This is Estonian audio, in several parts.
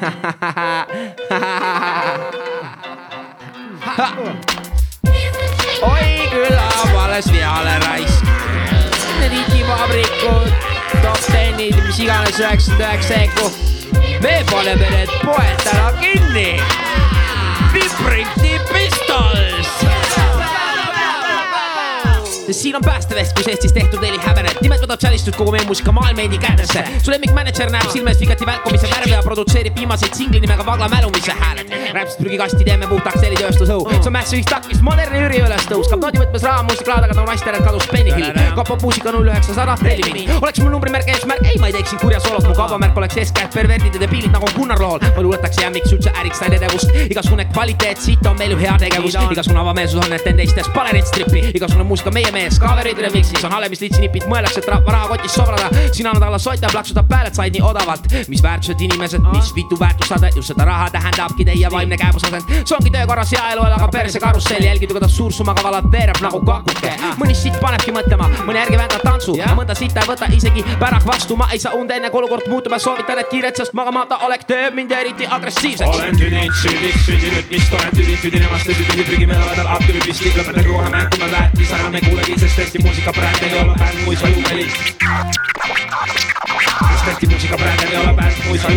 oi küllap alles peale raisk. digivabrikud, top tenid, mis iganes üheksakümmend üheksa eku. me paneme need poed täna kinni. Vibrinti Pistols sest siin on päästevest, kus Eestis tehtud neli häbenet. nimelt võtab tšälistust kogu meie muusikamaailm endi kätesse. su lemmikmänedžer näeb silme ees vigati välkumise värve ja produtseerib viimaseid singli nimega Vagla mälumise hääled. räpsist prügikasti teeme puhtaks helitööstusõu. see on Massive Stuckist moderni Jüri üles tõus. kapp noodi võtmes raha muusika taga, nagu naistele kadus Benny Hill. kapab muusika null üheksasada, telli mind. oleks mul numbrimärk eesmärk, ei, ma ei teeks siin kurja soolot, mu kaubamärk oleks eeskätt perverdid ja debiilid nagu Gunnar Lool. ma luuletaks jämmiks üldse äriks sain edevust. igasugune kvaliteet, siit on meil ju hea tegevus. igasugune avameelsus on need tendentstes, pane neid strippi. igasugune muusika meie mees, cover'id remix'is on Halemis litsinipid, mõeldakse, et rahakotis sobrada. sina nädala sotte plaksutab pääled said nii odavalt. mis väärtused inimesed, mis vitu väärtusade, just seda raha tähendabki teie vaimne käebusasend. see ongi töökorras hea elu, aga perse karussell, jälgida, kuidas suursummaga valateerab nagu kakuke. mõni sitt panebki mõtlema, mõni ärge vändab tantsu, mõnda sitta ei võta isegi pärak vastu, ma ei saa und enne kui olukord muutub ja soovitan, et kiiret, sest magamata olek teeb mind eriti agressiivseks. olen tüdinud süüdiks, sündinud vist olen tüdinud, tüdinemast ja tüdinud prügimeelevad aktivisti, lõpetage kohe mäng, kui me väärtis ära, me kuulegi, sest tõesti muusikabränd ei ole bänd, kui sa juubelid. sest tõesti muusikabränd ei ole bänd, kui sa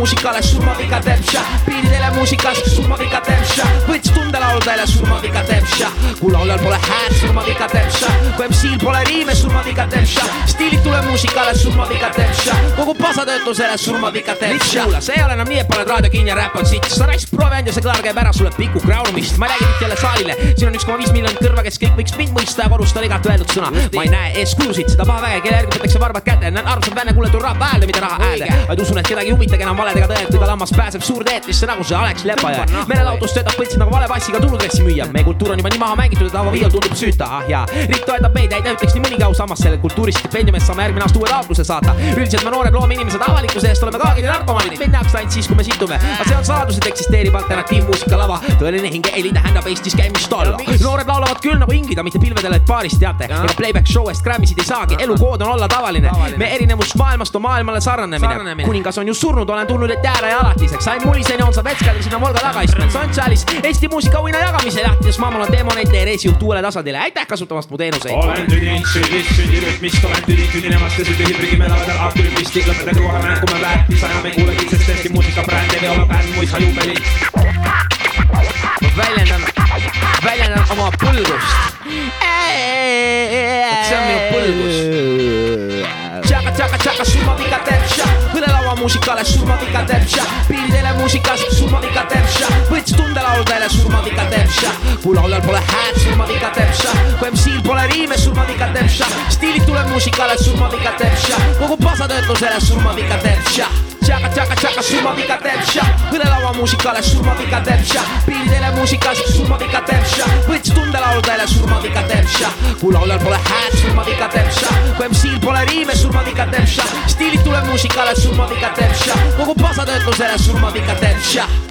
muusikale surmaviga teeb ša, piiridele muusikas surmaviga teeb ša, võts tundelauludele surmaviga teeb ša, kui lauljal pole häält, surmaviga teeb ša, kui MC-l pole riime, surmaviga teeb ša, stiilitule muusikale surmaviga teeb ša, kogu pasatöötlusele surmaviga teeb ša. kuula, see ei ole enam nii, et paned raadio kinni ja räpp on sitt, sa raisk proovi anda, see kõlar käib ära sulle piku kraunumist, ma ei räägi nüüd jälle saalile, siin on üks koma viis miljonit kõrva, kes kõik võiks mind mõista ja korrustada igat öeldud sõna, ma ei näe eeskujusid, seda paha väge, kelle järgi võetakse varbad kätte, näen armsat vänne kuuletud rahva häälde, mitte raha häälde, vaid usun, et kedagi ei huvitagi enam valedega tõed, kui ta lammas pääseb suurde eetrisse nagu see Alex Lepaja. meelelahutus töötab põltsi nagu vale passiga tuludressi müüa, meie kultuur on juba nii maha mängitud, et Avo Viiol tundub süüta, ah jaa. riik toetab meid, ei ütleks nii mõnigi au, samas selle kultuuristipendiumist saame järgmine aasta uue taotluse saata. üldiselt me noored loomeinimesed avalikkuse eest oleme kaagid ja narkomaanid, meid nähakse ainult siis, kui me situme. aga see on saladus, et eksisteerib alternatiivmuusikalava, tõeline hingeheli tähendab Eestis käimist alla. noored laulavad küll nagu ingida, mitte pilvedel, et baaris teate. ega playback show eest Grammy'sid ei saagi, elukood on olla tavaline. me erinevus maailmast on maailmale sarnanemine. kuningas on ju surnud, olen tulnud, et jääda ja alatiseks. sain muliseni, on sa vetskadel sinna Volga tagaistmed. Sunshali's Eesti muusikaauhinna jagamisel jahtides mammul on teemoneid teie reisijuht uuele tasandile. aitäh kasutamast mu teenuseid. olen tüdinud süüdist, sündinütmist, olen tüdinud, tüdinemast ja tüdi prügimeelevad aktivisti, lõpetage kohe mäng, kui me väärtis ajame, kuulegi, sest tõesti muusikabränd ei ole bänd, kui sa juubelid. ma väljendan, väljendan oma põlgust. see on minu põlgus. Tšaka, tšaka, surmaviga teeb ša, kõnelaua muusikale surmaviga teeb ša, piiridele muusikas surmaviga teeb ša, võts tundelauludele surmaviga teeb ša, kui lauljal pole häält, surmaviga teeb ša, kui MC-l pole riime, surmaviga teeb ša, stiilitule muusikale surmaviga teeb ša, kogu pasatöötlusele surmaviga teeb ša tšaka, tšaka, tšaka, surmaviga teeb ša, kõnelaua muusikale surmaviga teeb ša, piiridele muusikas surmaviga teeb ša, võts tundelauludele surmaviga teeb ša, kui lauljal pole häält, surmaviga teeb ša, kui MC-l pole riime, surmaviga teeb ša, stiilitule muusikale surmaviga teeb ša, kogu pasatöötlusele surmaviga teeb ša